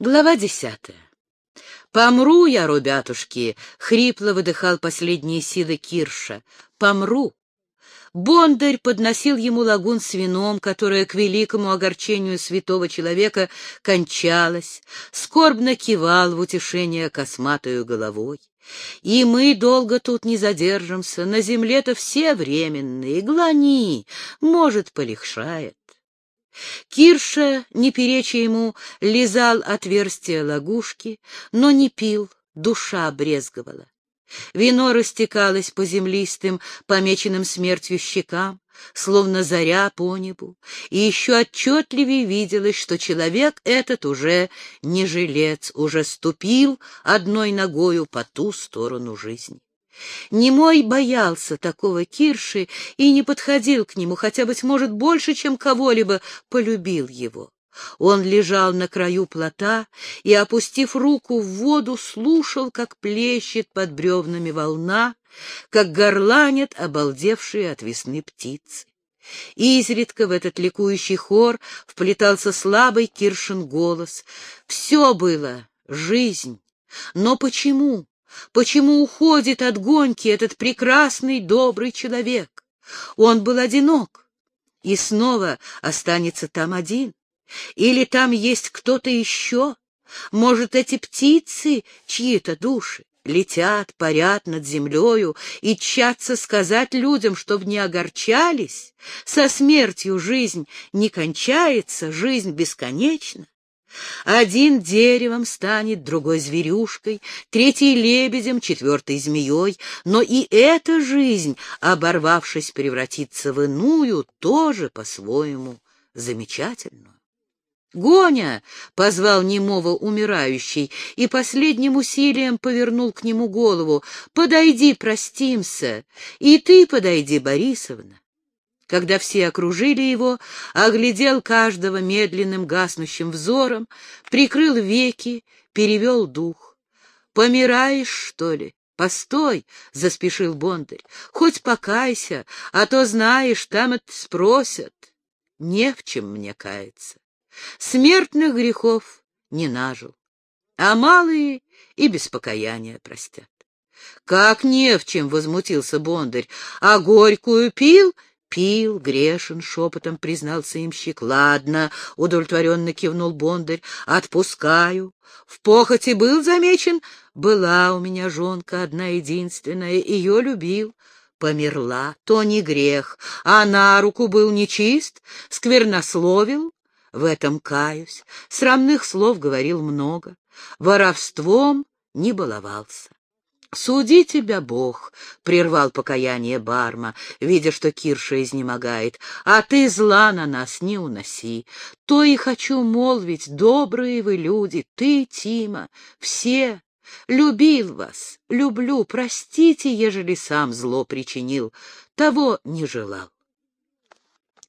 Глава десятая. «Помру я, ребятушки!» — хрипло выдыхал последние силы Кирша. «Помру!» Бондарь подносил ему лагун с вином, которое к великому огорчению святого человека кончалось, скорбно кивал в утешение косматою головой. И мы долго тут не задержимся, на земле-то все временные, глани, может, полегшает. Кирша, не переча ему, лизал отверстие лагушки, но не пил, душа брезговала. Вино растекалось по землистым, помеченным смертью щекам, словно заря по небу, и еще отчетливее виделось, что человек этот уже не жилец, уже ступил одной ногою по ту сторону жизни. Немой боялся такого Кирши и не подходил к нему, хотя, быть может, больше, чем кого-либо полюбил его. Он лежал на краю плота и, опустив руку в воду, слушал, как плещет под бревнами волна, как горланят обалдевшие от весны птицы. Изредка в этот ликующий хор вплетался слабый Киршин голос. Все было — жизнь. Но почему? Почему уходит от гонки этот прекрасный, добрый человек? Он был одинок и снова останется там один. Или там есть кто-то еще? Может, эти птицы чьи-то души? летят, парят над землею и тщатся сказать людям, чтобы не огорчались. Со смертью жизнь не кончается, жизнь бесконечна. Один деревом станет, другой зверюшкой, третий лебедем, четвертый змеей, но и эта жизнь, оборвавшись, превратится в иную, тоже по-своему замечательную. «Гоня!» — позвал немого умирающий и последним усилием повернул к нему голову. «Подойди, простимся, и ты подойди, Борисовна». Когда все окружили его, оглядел каждого медленным гаснущим взором, прикрыл веки, перевел дух. «Помираешь, что ли?» «Постой!» — заспешил Бондарь. «Хоть покайся, а то, знаешь, там это спросят. Не в чем мне каяться. Смертных грехов не нажил, а малые и без покаяния простят». «Как не в чем!» — возмутился Бондарь. «А горькую пил?» Пил, грешен, шепотом признался имщик. Ладно, удовлетворенно кивнул Бондарь, отпускаю. В похоти был замечен? Была у меня жонка одна единственная, ее любил. Померла, то не грех, а на руку был нечист, сквернословил. В этом каюсь, срамных слов говорил много, воровством не баловался. «Суди тебя, Бог!» — прервал покаяние Барма, видя, что Кирша изнемогает. «А ты зла на нас не уноси. То и хочу молвить, добрые вы люди, ты, Тима, все. Любил вас, люблю, простите, ежели сам зло причинил, того не желал».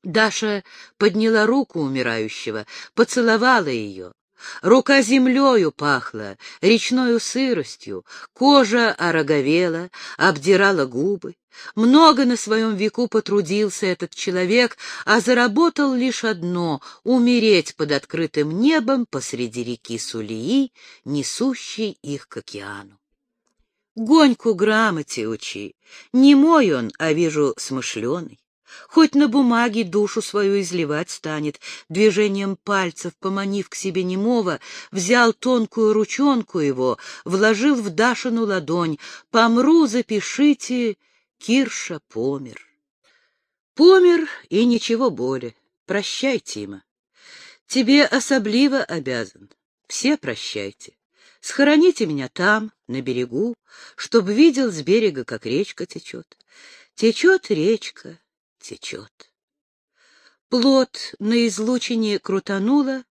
Даша подняла руку умирающего, поцеловала ее. Рука землею пахла, речною сыростью, кожа ороговела, обдирала губы. Много на своем веку потрудился этот человек, а заработал лишь одно — умереть под открытым небом посреди реки Сулии, несущей их к океану. Гоньку грамоте учи, не мой он, а вижу смышленый. Хоть на бумаге душу свою изливать станет, движением пальцев, поманив к себе немого, взял тонкую ручонку его, вложил в Дашину ладонь. «Помру, запишите, Кирша помер». Помер и ничего более. Прощай, Тима. Тебе особливо обязан. Все прощайте. Схороните меня там, на берегу, чтоб видел с берега, как речка течет. Течет речка, течет. Плод на излучине крутануло,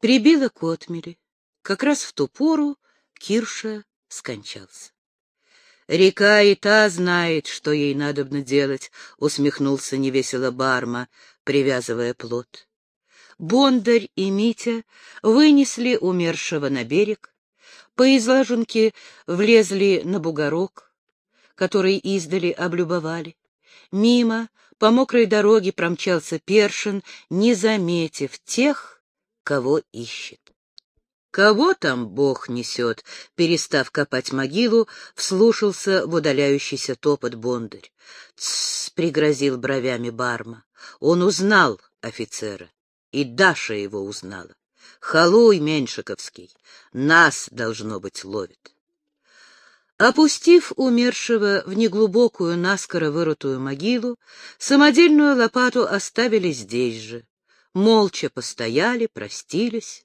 прибило к отмели. Как раз в ту пору Кирша скончался. «Река и та знает, что ей надобно делать», — усмехнулся невесело Барма, привязывая плод. Бондарь и Митя вынесли умершего на берег, по излаженке влезли на бугорок, который издали облюбовали. Мимо по мокрой дороге промчался Першин, не заметив тех, кого ищет. Кого там Бог несет? Перестав копать могилу, вслушался в удаляющийся топот Бондарь. «Тссс!» — пригрозил бровями Барма. Он узнал офицера, и Даша его узнала. «Халуй, Меньшиковский, нас, должно быть, ловит». Опустив умершего в неглубокую, наскоро вырытую могилу, самодельную лопату оставили здесь же. Молча постояли, простились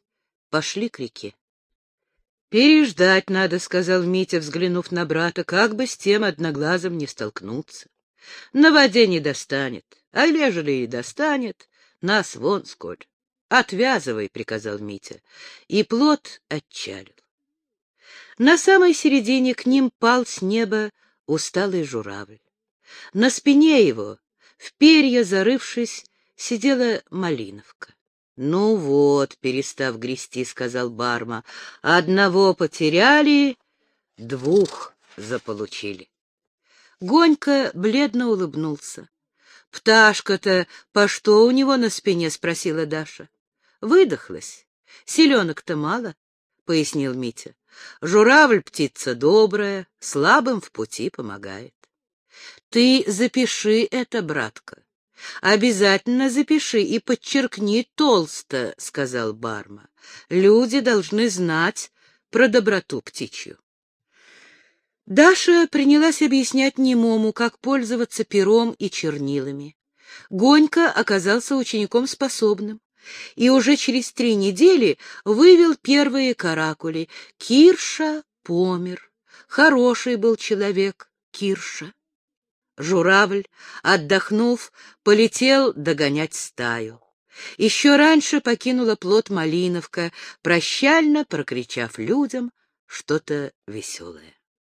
пошли к реке. «Переждать надо», — сказал Митя, взглянув на брата, как бы с тем одноглазым не столкнуться. «На воде не достанет, а ежели и достанет, нас вон сколь. Отвязывай», — приказал Митя, и плот отчалил. На самой середине к ним пал с неба усталый журавль. На спине его, в перья зарывшись, сидела малиновка. «Ну вот», — перестав грести, — сказал Барма, — «одного потеряли, двух заполучили». Гонька бледно улыбнулся. «Пташка-то по что у него на спине?» — спросила Даша. «Выдохлась. Селенок-то мало», — пояснил Митя. «Журавль — птица добрая, слабым в пути помогает». «Ты запиши это, братка. «Обязательно запиши и подчеркни толсто», — сказал Барма. «Люди должны знать про доброту птичью». Даша принялась объяснять немому, как пользоваться пером и чернилами. Гонька оказался учеником способным и уже через три недели вывел первые каракули. Кирша помер. Хороший был человек, Кирша. Журавль, отдохнув, полетел догонять стаю. Еще раньше покинула плод Малиновка, прощально прокричав людям что-то веселое.